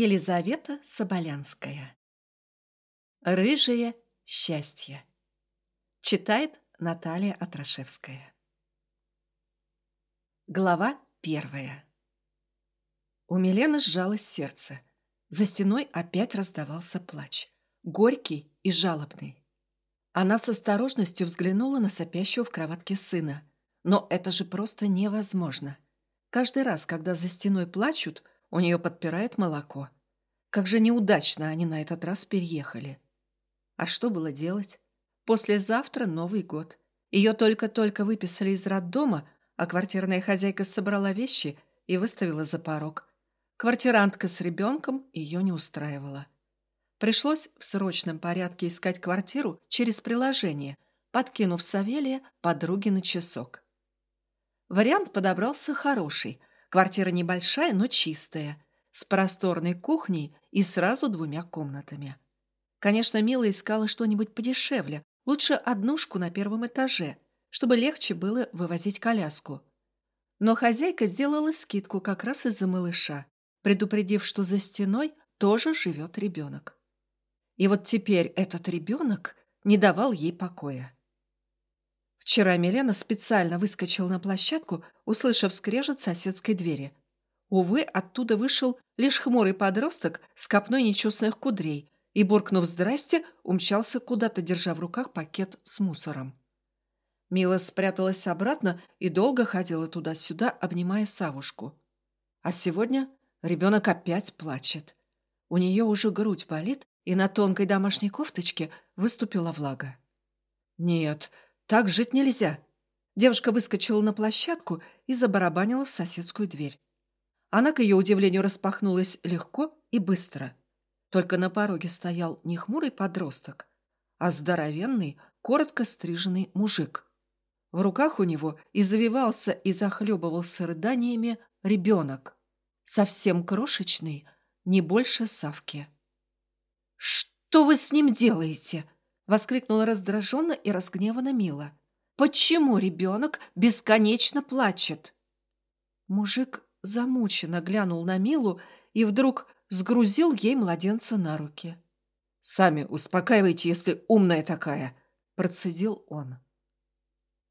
Елизавета Соболянская. Рыжее счастье. Читает Наталья Атрашевская. Глава первая. У Милены сжалось сердце. За стеной опять раздавался плач. Горький и жалобный. Она с осторожностью взглянула на сопящего в кроватке сына. Но это же просто невозможно. Каждый раз, когда за стеной плачут – у нее подпирает молоко. Как же неудачно они на этот раз переехали. А что было делать? Послезавтра Новый год. Ее только-только выписали из роддома, а квартирная хозяйка собрала вещи и выставила за порог. Квартирантка с ребенком ее не устраивала. Пришлось в срочном порядке искать квартиру через приложение, подкинув Савелия подруги на часок. Вариант подобрался хороший, Квартира небольшая, но чистая, с просторной кухней и сразу двумя комнатами. Конечно, Мила искала что-нибудь подешевле, лучше однушку на первом этаже, чтобы легче было вывозить коляску. Но хозяйка сделала скидку как раз из-за малыша, предупредив, что за стеной тоже живет ребенок. И вот теперь этот ребенок не давал ей покоя. Вчера Милена специально выскочила на площадку, услышав скрежет соседской двери. Увы, оттуда вышел лишь хмурый подросток с копной нечестных кудрей и, буркнув «здрасте», умчался куда-то, держа в руках пакет с мусором. Мила спряталась обратно и долго ходила туда-сюда, обнимая Савушку. А сегодня ребенок опять плачет. У нее уже грудь болит, и на тонкой домашней кофточке выступила влага. «Нет, так жить нельзя. Девушка выскочила на площадку и забарабанила в соседскую дверь. Она, к ее удивлению, распахнулась легко и быстро. Только на пороге стоял не хмурый подросток, а здоровенный, коротко стриженный мужик. В руках у него и завивался, и захлебывался рыданиями ребенок. Совсем крошечный, не больше Савки. «Что вы с ним делаете?» Воскликнула раздраженно и разгневанно Мила. «Почему ребенок бесконечно плачет?» Мужик замученно глянул на Милу и вдруг сгрузил ей младенца на руки. «Сами успокаивайте, если умная такая», – процедил он.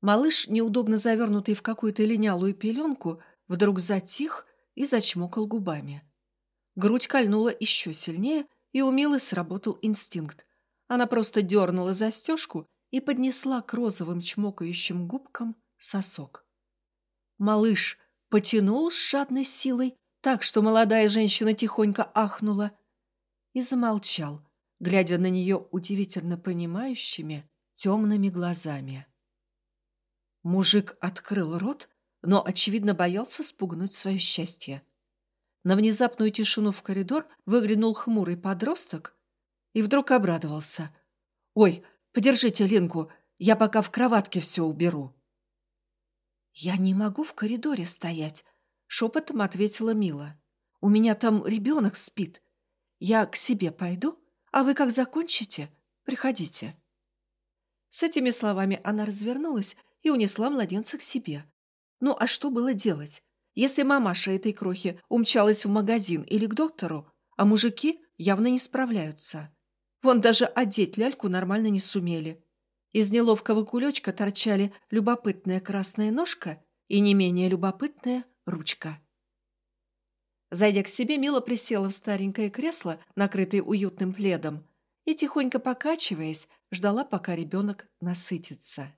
Малыш, неудобно завернутый в какую-то линялую пеленку, вдруг затих и зачмокал губами. Грудь кольнула еще сильнее, и у Милы сработал инстинкт. Она просто дернула застежку и поднесла к розовым чмокающим губкам сосок. Малыш потянул с жадной силой, так что молодая женщина тихонько ахнула и замолчал, глядя на нее удивительно понимающими темными глазами. Мужик открыл рот, но, очевидно, боялся спугнуть свое счастье. На внезапную тишину в коридор выглянул хмурый подросток и вдруг обрадовался. «Ой, подержите Линку, я пока в кроватке все уберу». «Я не могу в коридоре стоять», — шепотом ответила Мила. «У меня там ребенок спит. Я к себе пойду, а вы как закончите, приходите». С этими словами она развернулась и унесла младенца к себе. Ну а что было делать? Если мамаша этой крохи умчалась в магазин или к доктору, а мужики явно не справляются. Вон даже одеть ляльку нормально не сумели. Из неловкого кулечка торчали любопытная красная ножка и не менее любопытная ручка. Зайдя к себе, Мила присела в старенькое кресло, накрытое уютным пледом, и, тихонько покачиваясь, ждала, пока ребенок насытится.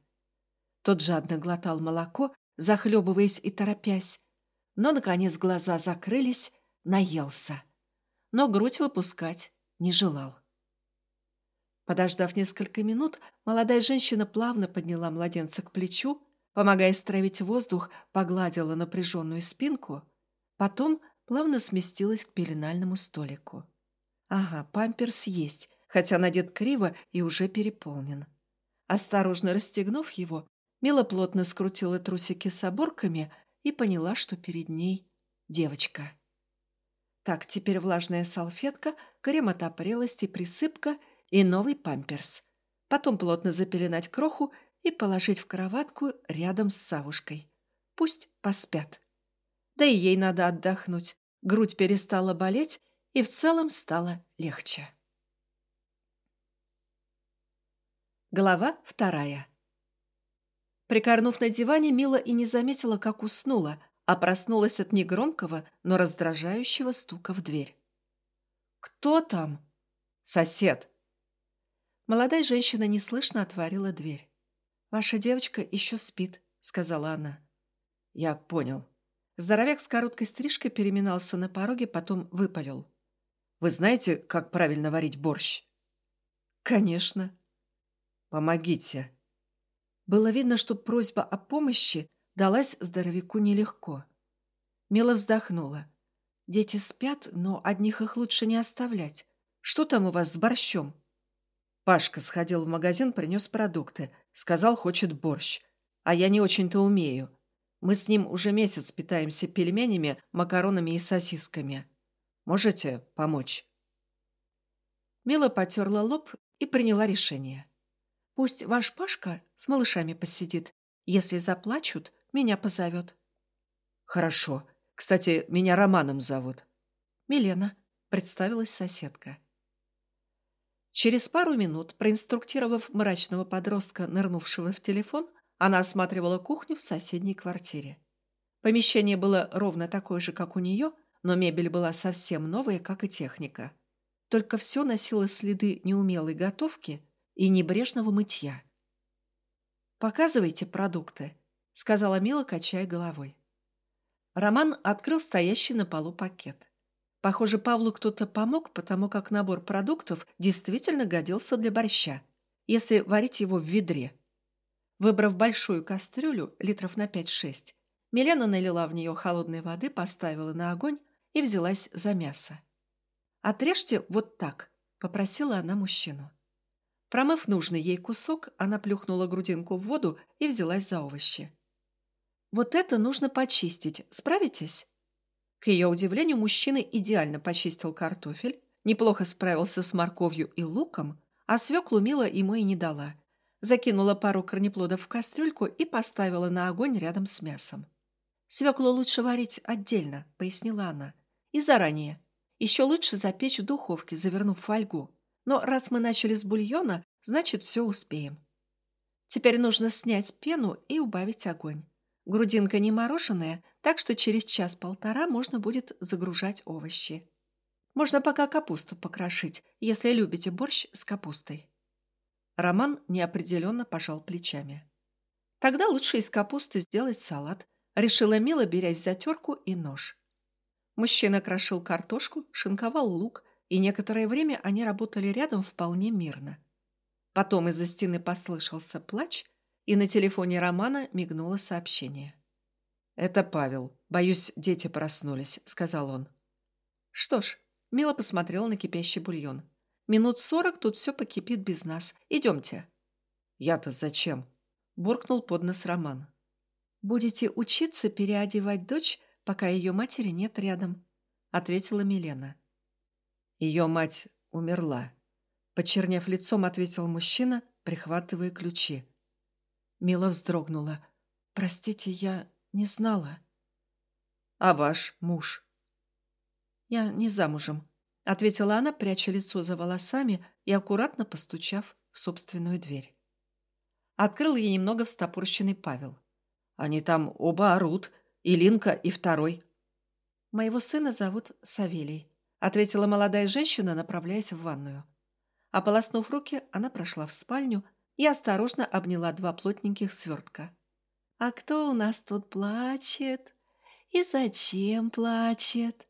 Тот жадно глотал молоко, захлебываясь и торопясь, но, наконец, глаза закрылись, наелся. Но грудь выпускать не желал. Подождав несколько минут, молодая женщина плавно подняла младенца к плечу, помогая стравить воздух, погладила напряженную спинку, потом плавно сместилась к пеленальному столику. Ага, памперс есть, хотя надет криво и уже переполнен. Осторожно расстегнув его, Мила плотно скрутила трусики с оборками и поняла, что перед ней девочка. Так, теперь влажная салфетка, крем от опрелости, присыпка – и новый памперс. Потом плотно запеленать кроху и положить в кроватку рядом с Савушкой. Пусть поспят. Да и ей надо отдохнуть. Грудь перестала болеть, и в целом стало легче. Глава вторая. Прикорнув на диване, Мила и не заметила, как уснула, а проснулась от негромкого, но раздражающего стука в дверь. «Кто там?» «Сосед». Молодая женщина неслышно отворила дверь. «Ваша девочка еще спит», — сказала она. «Я понял». Здоровяк с короткой стрижкой переминался на пороге, потом выпалил. «Вы знаете, как правильно варить борщ?» «Конечно». «Помогите». Было видно, что просьба о помощи далась здоровяку нелегко. Мила вздохнула. «Дети спят, но одних их лучше не оставлять. Что там у вас с борщом?» Пашка сходил в магазин, принес продукты. Сказал, хочет борщ. А я не очень-то умею. Мы с ним уже месяц питаемся пельменями, макаронами и сосисками. Можете помочь?» Мила потерла лоб и приняла решение. «Пусть ваш Пашка с малышами посидит. Если заплачут, меня позовет». «Хорошо. Кстати, меня Романом зовут». «Милена», — представилась соседка. Через пару минут, проинструктировав мрачного подростка, нырнувшего в телефон, она осматривала кухню в соседней квартире. Помещение было ровно такое же, как у нее, но мебель была совсем новая, как и техника. Только все носило следы неумелой готовки и небрежного мытья. «Показывайте продукты», — сказала Мила, качая головой. Роман открыл стоящий на полу пакет. Похоже, Павлу кто-то помог, потому как набор продуктов действительно годился для борща, если варить его в ведре. Выбрав большую кастрюлю, литров на 5-6, Милена налила в нее холодной воды, поставила на огонь и взялась за мясо. «Отрежьте вот так», — попросила она мужчину. Промыв нужный ей кусок, она плюхнула грудинку в воду и взялась за овощи. «Вот это нужно почистить. Справитесь?» К ее удивлению, мужчина идеально почистил картофель, неплохо справился с морковью и луком, а свеклу Мила ему и не дала, закинула пару корнеплодов в кастрюльку и поставила на огонь рядом с мясом. «Свеклу лучше варить отдельно», — пояснила она. «И заранее. Еще лучше запечь в духовке, завернув фольгу. Но раз мы начали с бульона, значит, все успеем. Теперь нужно снять пену и убавить огонь. Грудинка не мороженая, так что через час-полтора можно будет загружать овощи. Можно пока капусту покрошить, если любите борщ с капустой. Роман неопределенно пожал плечами. Тогда лучше из капусты сделать салат, решила Мила, берясь за терку и нож. Мужчина крошил картошку, шинковал лук, и некоторое время они работали рядом вполне мирно. Потом из-за стены послышался плач, и на телефоне Романа мигнуло сообщение. «Это Павел. Боюсь, дети проснулись», — сказал он. «Что ж», — Мила посмотрела на кипящий бульон. Минут сорок тут все покипит без нас. Идемте». «Я-то зачем?» – буркнул под нос Роман. «Будете учиться переодевать дочь, пока ее матери нет рядом», – ответила Милена. «Ее мать умерла», – почернев лицом, ответил мужчина, прихватывая ключи. Мила вздрогнула. «Простите, я не знала». «А ваш муж?» «Я не замужем», ответила она, пряча лицо за волосами и аккуратно постучав в собственную дверь. Открыл ей немного встопорщенный Павел. «Они там оба орут, и Линка, и второй». «Моего сына зовут Савелий», — ответила молодая женщина, направляясь в ванную. Ополоснув руки, она прошла в спальню и осторожно обняла два плотненьких свертка. «А кто у нас тут плачет? И зачем плачет?»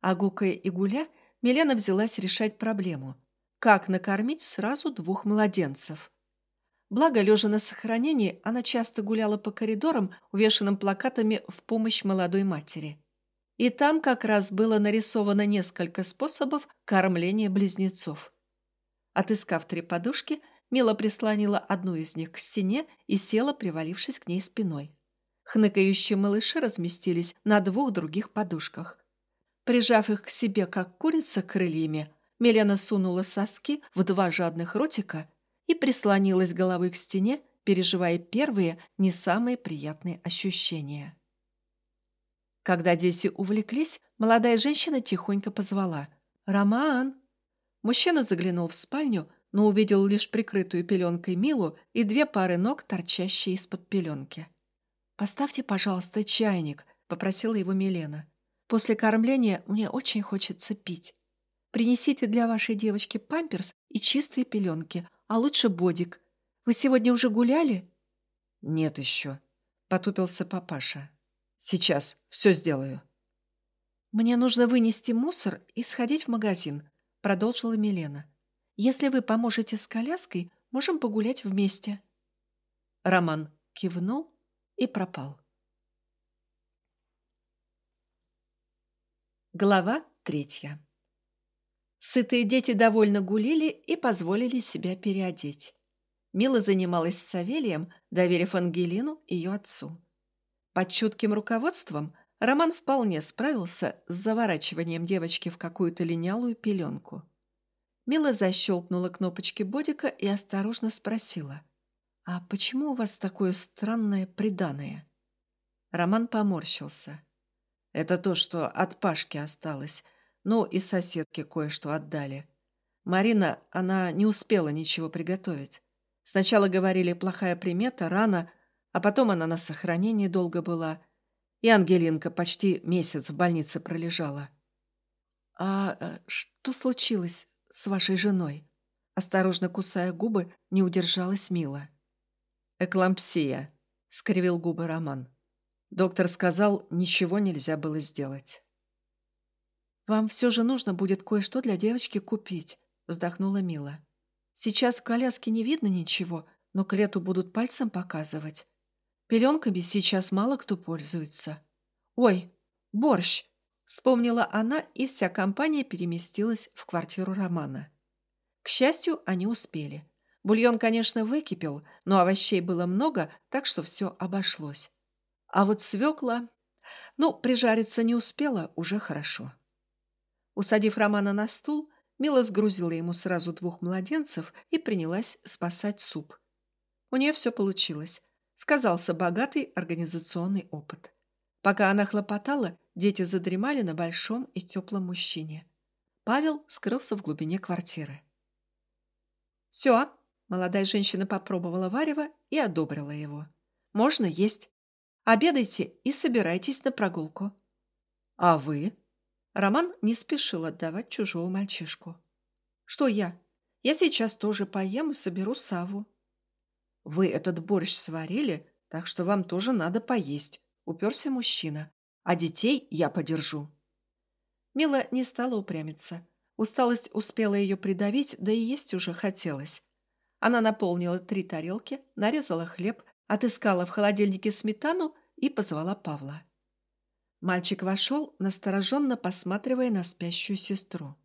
А Гукая и Гуля Милена взялась решать проблему. Как накормить сразу двух младенцев? Благо, лежа на сохранении, она часто гуляла по коридорам, увешанным плакатами в помощь молодой матери. И там как раз было нарисовано несколько способов кормления близнецов. Отыскав три подушки, Мила прислонила одну из них к стене и села, привалившись к ней спиной. Хныкающие малыши разместились на двух других подушках. Прижав их к себе, как курица крыльями, Милена сунула соски в два жадных ротика и прислонилась головой к стене, переживая первые, не самые приятные ощущения. Когда дети увлеклись, молодая женщина тихонько позвала. «Роман!» Мужчина заглянул в спальню, но увидел лишь прикрытую пеленкой Милу и две пары ног, торчащие из-под пеленки. «Поставьте, пожалуйста, чайник», — попросила его Милена. «После кормления мне очень хочется пить. Принесите для вашей девочки памперс и чистые пеленки, а лучше бодик. Вы сегодня уже гуляли?» «Нет еще», — потупился папаша. «Сейчас, все сделаю». «Мне нужно вынести мусор и сходить в магазин», — продолжила Милена. Если вы поможете с коляской, можем погулять вместе». Роман кивнул и пропал. Глава третья. Сытые дети довольно гулили и позволили себя переодеть. Мила занималась с Савелием, доверив Ангелину ее отцу. Под чутким руководством Роман вполне справился с заворачиванием девочки в какую-то линялую пеленку. Мила защелкнула кнопочки бодика и осторожно спросила. «А почему у вас такое странное приданое?» Роман поморщился. «Это то, что от Пашки осталось. Ну, и соседки кое-что отдали. Марина, она не успела ничего приготовить. Сначала говорили, плохая примета, рано, а потом она на сохранении долго была. И Ангелинка почти месяц в больнице пролежала». «А э, что случилось с вашей женой?» Осторожно кусая губы, не удержалась Мила. «Эклампсия», — скривил губы Роман. Доктор сказал, ничего нельзя было сделать. «Вам все же нужно будет кое-что для девочки купить», — вздохнула Мила. «Сейчас в коляске не видно ничего, но к лету будут пальцем показывать. Пеленками сейчас мало кто пользуется. Ой, борщ!» Вспомнила она, и вся компания переместилась в квартиру Романа. К счастью, они успели. Бульон, конечно, выкипел, но овощей было много, так что все обошлось. А вот свекла... Ну, прижариться не успела, уже хорошо. Усадив Романа на стул, Мила сгрузила ему сразу двух младенцев и принялась спасать суп. У нее все получилось. Сказался богатый организационный опыт. Пока она хлопотала, дети задремали на большом и теплом мужчине. Павел скрылся в глубине квартиры. «Все», — молодая женщина попробовала варево и одобрила его. «Можно есть. Обедайте и собирайтесь на прогулку». «А вы?» Роман не спешил отдавать чужого мальчишку. «Что я? Я сейчас тоже поем и соберу Саву». «Вы этот борщ сварили, так что вам тоже надо поесть», уперся мужчина. «А детей я подержу». Мила не стала упрямиться. Усталость успела ее придавить, да и есть уже хотелось. Она наполнила три тарелки, нарезала хлеб, отыскала в холодильнике сметану и позвала Павла. Мальчик вошел, настороженно посматривая на спящую сестру.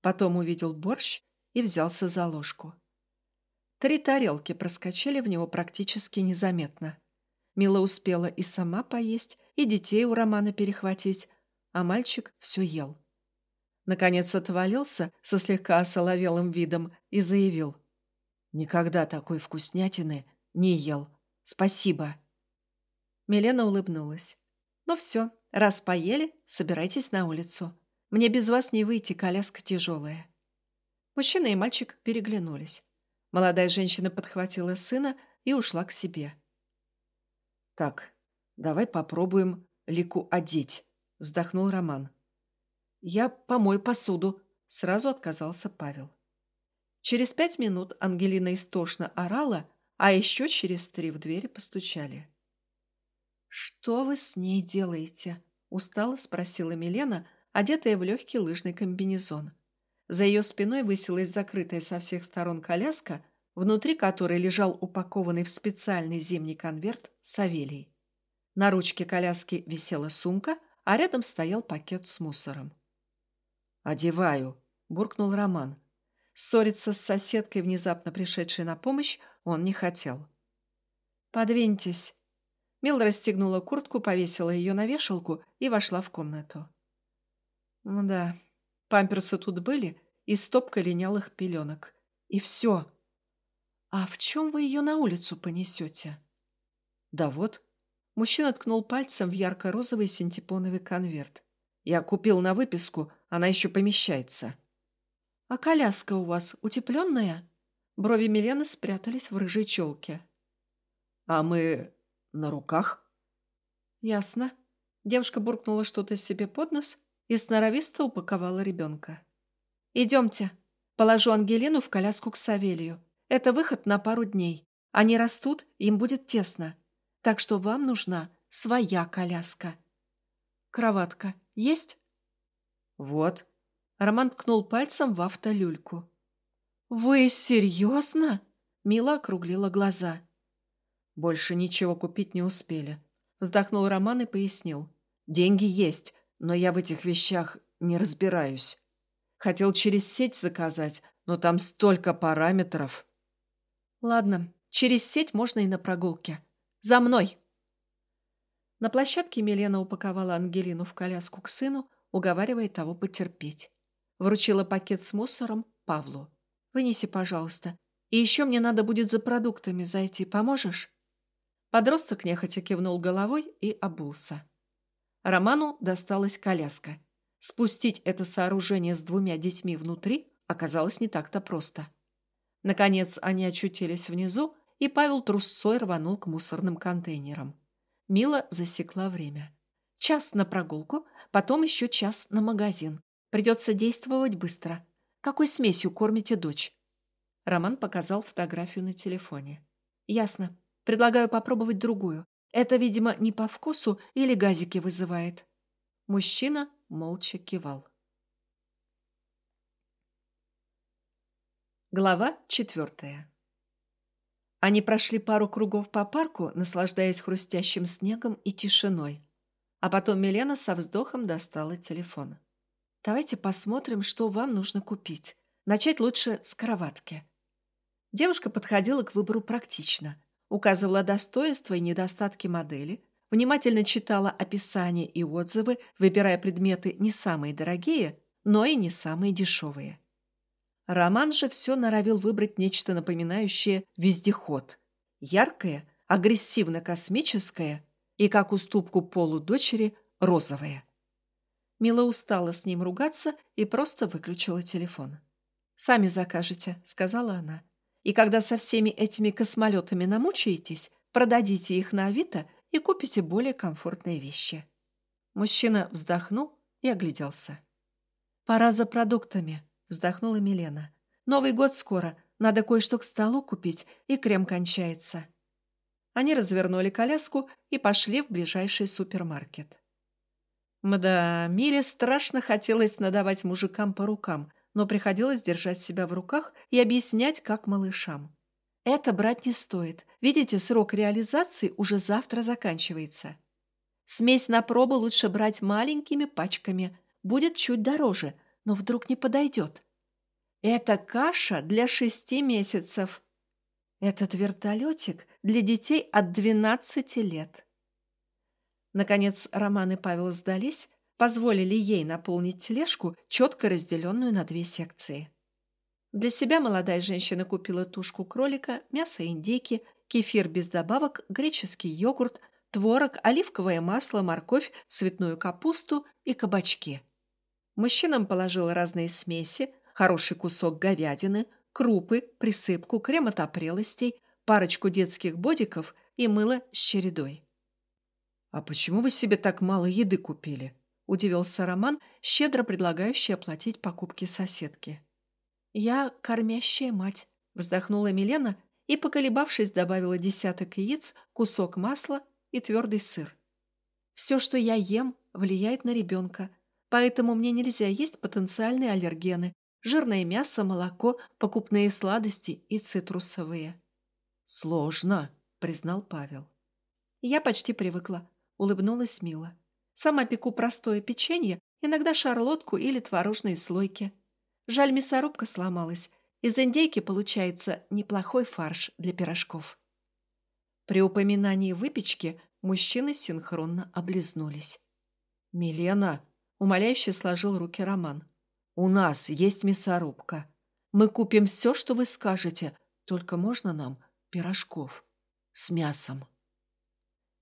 Потом увидел борщ и взялся за ложку. Три тарелки проскочили в него практически незаметно. Мила успела и сама поесть, и детей у Романа перехватить, а мальчик все ел. Наконец отвалился со слегка осоловелым видом и заявил. «Никогда такой вкуснятины не ел. Спасибо». Милена улыбнулась. «Ну все, раз поели, собирайтесь на улицу. Мне без вас не выйти, коляска тяжелая». Мужчина и мальчик переглянулись. Молодая женщина подхватила сына и ушла к себе. «Так, давай попробуем Лику одеть», — вздохнул Роман. «Я помою посуду», — сразу отказался Павел. Через пять минут Ангелина истошно орала, а еще через три в двери постучали. «Что вы с ней делаете?» — устало спросила Милена, одетая в легкий лыжный комбинезон. За ее спиной высилась закрытая со всех сторон коляска, внутри которой лежал упакованный в специальный зимний конверт Савелий. На ручке коляски висела сумка, а рядом стоял пакет с мусором. «Одеваю», — буркнул Роман. Ссориться с соседкой, внезапно пришедшей на помощь, он не хотел. «Подвиньтесь». Мил расстегнула куртку, повесила ее на вешалку и вошла в комнату. Да, памперсы тут были и стопка линялых пеленок. И все. «А в чем вы ее на улицу понесете?» «Да вот». Мужчина ткнул пальцем в ярко-розовый синтепоновый конверт. «Я купил на выписку, она еще помещается». «А коляска у вас утепленная?» Брови Милены спрятались в рыжей челке. «А мы на руках?» «Ясно». Девушка буркнула что-то себе под нос и сноровисто упаковала ребенка. «Идемте. Положу Ангелину в коляску к Савелию. Это выход на пару дней. Они растут, им будет тесно. Так что вам нужна своя коляска. Кроватка есть? Вот. Роман ткнул пальцем в автолюльку. Вы серьезно? Мила округлила глаза. Больше ничего купить не успели. Вздохнул Роман и пояснил. Деньги есть, но я в этих вещах не разбираюсь. Хотел через сеть заказать, но там столько параметров. Ладно, через сеть можно и на прогулке. За мной! На площадке Милена упаковала Ангелину в коляску к сыну, уговаривая того потерпеть. Вручила пакет с мусором Павлу. «Вынеси, пожалуйста. И еще мне надо будет за продуктами зайти. Поможешь?» Подросток нехотя кивнул головой и обулся. Роману досталась коляска. Спустить это сооружение с двумя детьми внутри оказалось не так-то просто. Наконец они очутились внизу, и Павел трусцой рванул к мусорным контейнерам. Мила засекла время. Час на прогулку, потом еще час на магазин. Придется действовать быстро. Какой смесью кормите дочь? Роман показал фотографию на телефоне. Ясно. Предлагаю попробовать другую. Это, видимо, не по вкусу или газики вызывает. Мужчина молча кивал. Глава четвертая. Они прошли пару кругов по парку, наслаждаясь хрустящим снегом и тишиной. А потом Милена со вздохом достала телефон. «Давайте посмотрим, что вам нужно купить. Начать лучше с кроватки». Девушка подходила к выбору практично, указывала достоинства и недостатки модели, внимательно читала описания и отзывы, выбирая предметы не самые дорогие, но и не самые дешевые. Роман же все норовил выбрать нечто напоминающее вездеход. Яркое, агрессивно-космическое и, как уступку полу дочери, розовое. Мила устала с ним ругаться и просто выключила телефон. «Сами закажете», — сказала она. «И когда со всеми этими космолетами намучаетесь, продадите их на Авито и купите более комфортные вещи». Мужчина вздохнул и огляделся. «Пора за продуктами», вздохнула Милена. «Новый год скоро. Надо кое-что к столу купить, и крем кончается». Они развернули коляску и пошли в ближайший супермаркет. Мда, Миле страшно хотелось надавать мужикам по рукам, но приходилось держать себя в руках и объяснять, как малышам. Это брать не стоит. Видите, срок реализации уже завтра заканчивается. Смесь на пробу лучше брать маленькими пачками. Будет чуть дороже, но вдруг не подойдет. Это каша для шести месяцев. Этот вертолетик для детей от двенадцати лет. Наконец Роман и Павел сдались, позволили ей наполнить тележку, четко разделенную на две секции. Для себя молодая женщина купила тушку кролика, мясо индейки, кефир без добавок, греческий йогурт, творог, оливковое масло, морковь, цветную капусту и кабачки. Мужчинам положила разные смеси, хороший кусок говядины, крупы, присыпку, крем от опрелостей, парочку детских бодиков и мыло с чередой. «А почему вы себе так мало еды купили?» – удивился Роман, щедро предлагающий оплатить покупки соседки. «Я кормящая мать», – вздохнула Милена и, поколебавшись, добавила десяток яиц, кусок масла и твердый сыр. «Все, что я ем, влияет на ребенка, Поэтому мне нельзя есть потенциальные аллергены, жирное мясо, молоко, покупные сладости и цитрусовые. «Сложно», — признал Павел. Я почти привыкла, улыбнулась Мила. Сама пеку простое печенье, иногда шарлотку или творожные слойки. Жаль, мясорубка сломалась. Из индейки получается неплохой фарш для пирожков. При упоминании выпечки мужчины синхронно облизнулись. «Милена, Умоляюще сложил руки Роман. «У нас есть мясорубка. Мы купим все, что вы скажете, только можно нам пирожков с мясом».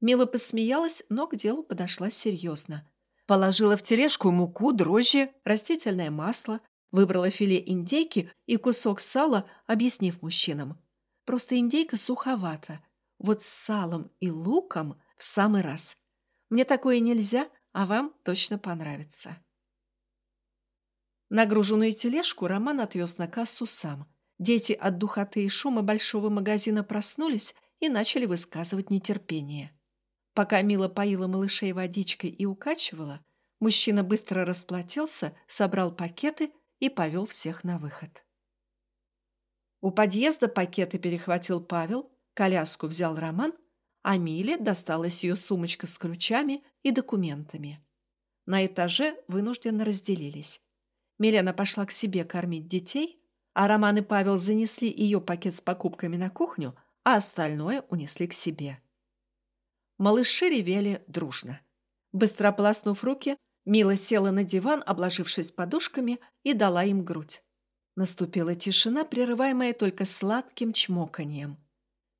Мила посмеялась, но к делу подошла серьезно. Положила в тележку муку, дрожжи, растительное масло, Выбрала филе индейки и кусок сала, объяснив мужчинам. Просто индейка суховата. Вот с салом и луком в самый раз. Мне такое нельзя, а вам точно понравится. Нагруженную тележку Роман отвез на кассу сам. Дети от духоты и шума большого магазина проснулись и начали высказывать нетерпение. Пока Мила поила малышей водичкой и укачивала, мужчина быстро расплатился, собрал пакеты и повел всех на выход. У подъезда пакеты перехватил Павел, коляску взял Роман, а Миле досталась ее сумочка с ключами и документами. На этаже вынужденно разделились. Милена пошла к себе кормить детей, а Роман и Павел занесли ее пакет с покупками на кухню, а остальное унесли к себе. Малыши ревели дружно. Быстро ополоснув руки, Мила села на диван, обложившись подушками, и дала им грудь. Наступила тишина, прерываемая только сладким чмоканьем.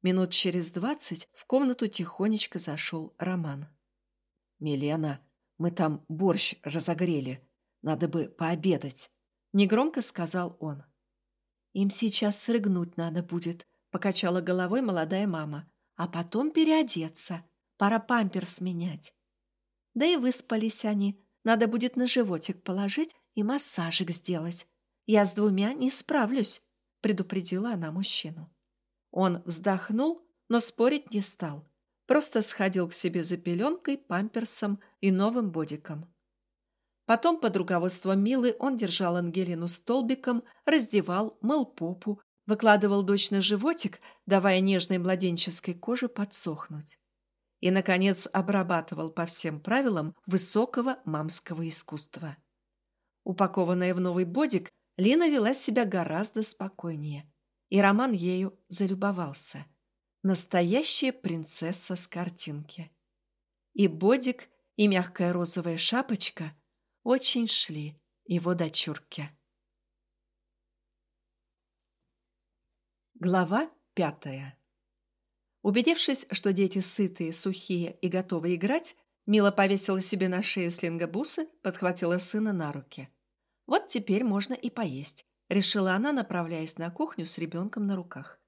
Минут через двадцать в комнату тихонечко зашел Роман. «Милена, мы там борщ разогрели. Надо бы пообедать», — негромко сказал он. «Им сейчас срыгнуть надо будет», — покачала головой молодая мама. «А потом переодеться. Пора памперс менять». Да и выспались они. Надо будет на животик положить и массажик сделать. Я с двумя не справлюсь», — предупредила она мужчину. Он вздохнул, но спорить не стал. Просто сходил к себе за пеленкой, памперсом и новым бодиком. Потом под руководством Милы он держал Ангелину столбиком, раздевал, мыл попу, выкладывал дочь на животик, давая нежной младенческой коже подсохнуть. И, наконец, обрабатывал по всем правилам высокого мамского искусства. Упакованная в новый бодик, Лина вела себя гораздо спокойнее, и Роман ею залюбовался – Настоящая принцесса с картинки. И бодик, и мягкая розовая шапочка очень шли его дочурке. Глава пятая. Убедившись, что дети сытые, сухие и готовы играть, Мила повесила себе на шею слингобусы, подхватила сына на руки. «Вот теперь можно и поесть», — решила она, направляясь на кухню с ребенком на руках.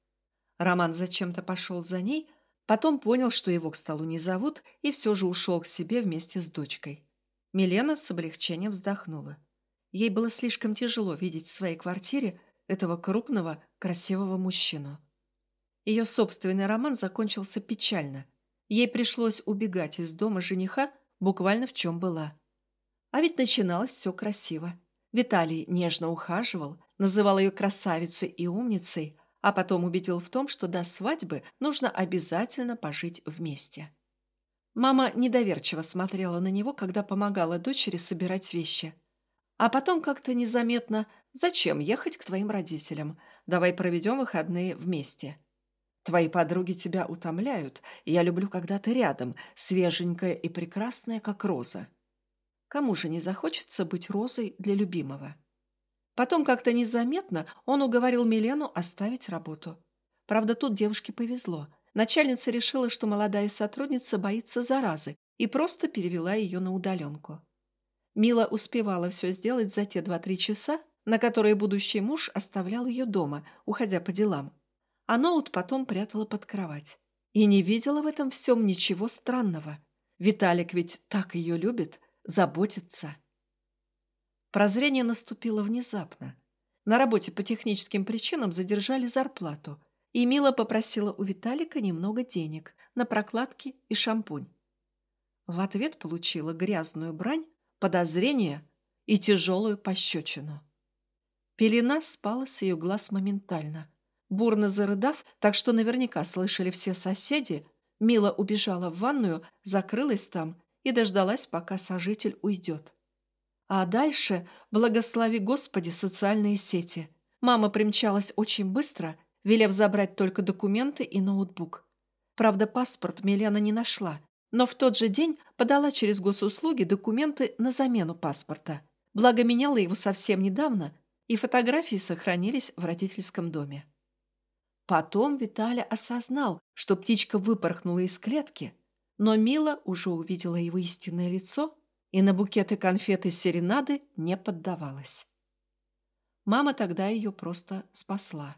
Роман зачем-то пошел за ней, потом понял, что его к столу не зовут, и все же ушел к себе вместе с дочкой. Милена с облегчением вздохнула. Ей было слишком тяжело видеть в своей квартире этого крупного, красивого мужчину. Ее собственный роман закончился печально. Ей пришлось убегать из дома жениха буквально в чем была. А ведь начиналось все красиво. Виталий нежно ухаживал, называл ее красавицей и умницей, а потом убедил в том, что до свадьбы нужно обязательно пожить вместе. Мама недоверчиво смотрела на него, когда помогала дочери собирать вещи. А потом как-то незаметно «Зачем ехать к твоим родителям? Давай проведем выходные вместе». Твои подруги тебя утомляют, я люблю, когда ты рядом, свеженькая и прекрасная, как роза. Кому же не захочется быть розой для любимого? Потом как-то незаметно он уговорил Милену оставить работу. Правда, тут девушке повезло. Начальница решила, что молодая сотрудница боится заразы и просто перевела ее на удаленку. Мила успевала все сделать за те два-три часа, на которые будущий муж оставлял ее дома, уходя по делам. А ноут потом прятала под кровать. И не видела в этом всем ничего странного. Виталик ведь так ее любит, заботится. Прозрение наступило внезапно. На работе по техническим причинам задержали зарплату, и Мила попросила у Виталика немного денег на прокладки и шампунь. В ответ получила грязную брань, подозрение и тяжелую пощечину. Пелена спала с ее глаз моментально. Бурно зарыдав, так что наверняка слышали все соседи, Мила убежала в ванную, закрылась там и дождалась, пока сожитель уйдет. А дальше, благослови Господи, социальные сети. Мама примчалась очень быстро, велев забрать только документы и ноутбук. Правда, паспорт Милена не нашла, но в тот же день подала через госуслуги документы на замену паспорта. Благо, меняла его совсем недавно, и фотографии сохранились в родительском доме. Потом Виталя осознал, что птичка выпорхнула из клетки, но Мила уже увидела его истинное лицо и на букеты конфеты серенады не поддавалась. Мама тогда ее просто спасла.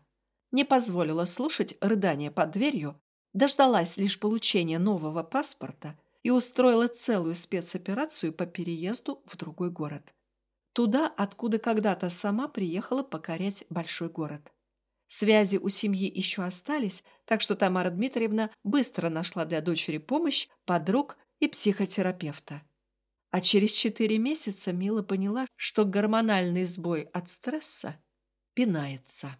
Не позволила слушать рыдания под дверью, дождалась лишь получения нового паспорта и устроила целую спецоперацию по переезду в другой город. Туда, откуда когда-то сама приехала покорять большой город. Связи у семьи еще остались, так что Тамара Дмитриевна быстро нашла для дочери помощь, подруг и психотерапевта. А через четыре месяца Мила поняла, что гормональный сбой от стресса пинается.